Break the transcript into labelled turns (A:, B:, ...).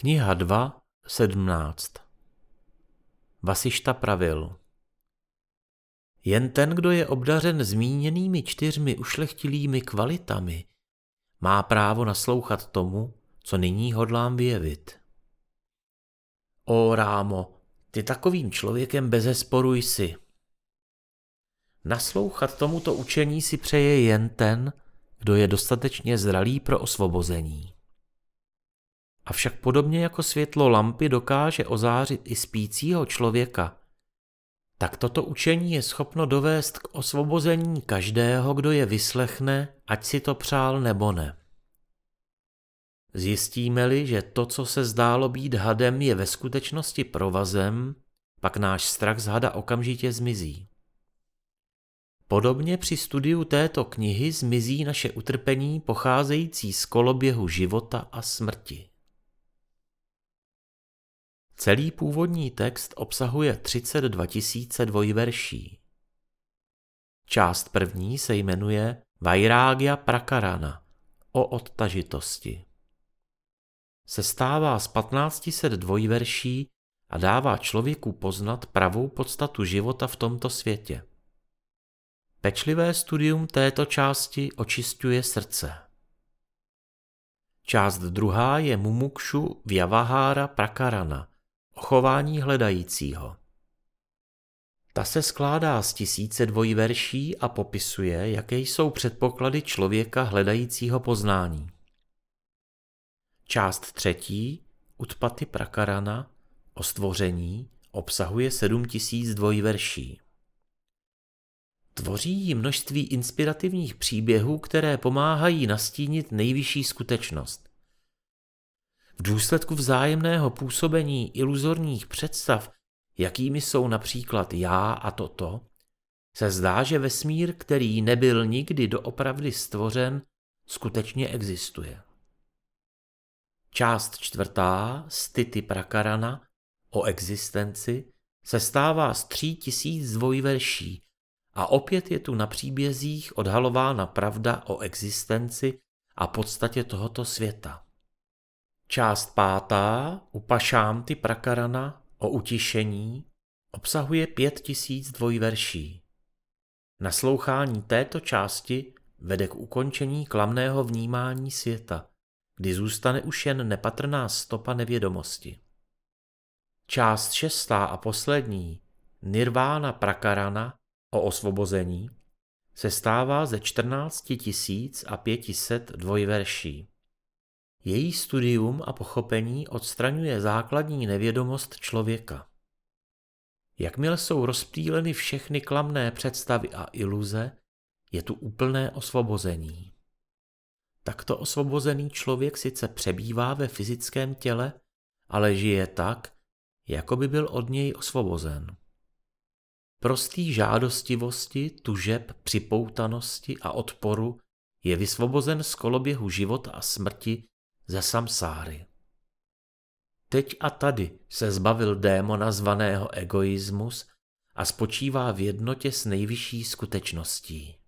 A: Kniha 2, 17 Vasišta pravil Jen ten, kdo je obdařen zmíněnými čtyřmi ušlechtilými kvalitami, má právo naslouchat tomu, co nyní hodlám vyjevit. O Rámo, ty takovým člověkem bezesporu jsi. Naslouchat tomuto učení si přeje jen ten, kdo je dostatečně zralý pro osvobození. Avšak podobně jako světlo lampy dokáže ozářit i spícího člověka, tak toto učení je schopno dovést k osvobození každého, kdo je vyslechne, ať si to přál nebo ne. Zjistíme-li, že to, co se zdálo být hadem, je ve skutečnosti provazem, pak náš strach z hada okamžitě zmizí. Podobně při studiu této knihy zmizí naše utrpení pocházející z koloběhu života a smrti. Celý původní text obsahuje 32 000 dvojverší. Část první se jmenuje Vajrágia Prakarana o odtažitosti. Sestává z 1500 dvojverší a dává člověku poznat pravou podstatu života v tomto světě. Pečlivé studium této části očistuje srdce. Část druhá je Mumukšu Vyavahára Prakarana, chování hledajícího. Ta se skládá z tisíce dvojverší a popisuje, jaké jsou předpoklady člověka hledajícího poznání. Část třetí, Utpaty Prakarana, o stvoření, obsahuje sedm tisíc dvojverší. Tvoří ji množství inspirativních příběhů, které pomáhají nastínit nejvyšší skutečnost. V důsledku vzájemného působení iluzorních představ, jakými jsou například já a toto, se zdá, že vesmír, který nebyl nikdy doopravdy stvořen, skutečně existuje. Část čtvrtá, Stity Prakarana, o existenci, se stává z tří tisíc dvojverší a opět je tu na příbězích odhalována pravda o existenci a podstatě tohoto světa. Část pátá, Upašámty Prakarana, o utišení, obsahuje pět tisíc dvojverší. Naslouchání této části vede k ukončení klamného vnímání světa, kdy zůstane už jen nepatrná stopa nevědomosti. Část šestá a poslední, Nirvána Prakarana, o osvobození, se stává ze 14 tisíc a 500 dvojverší. Její studium a pochopení odstraňuje základní nevědomost člověka. Jakmile jsou rozptýleny všechny klamné představy a iluze, je tu úplné osvobození. Takto osvobozený člověk sice přebývá ve fyzickém těle, ale žije tak, jako by byl od něj osvobozen. Prostý žádostivosti, tužeb, připoutanosti a odporu je vysvobozen z koloběhu života a smrti ze samsáry. Teď a tady se zbavil démona zvaného egoismus a spočívá v jednotě s nejvyšší skutečností.